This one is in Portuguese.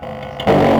Tchau.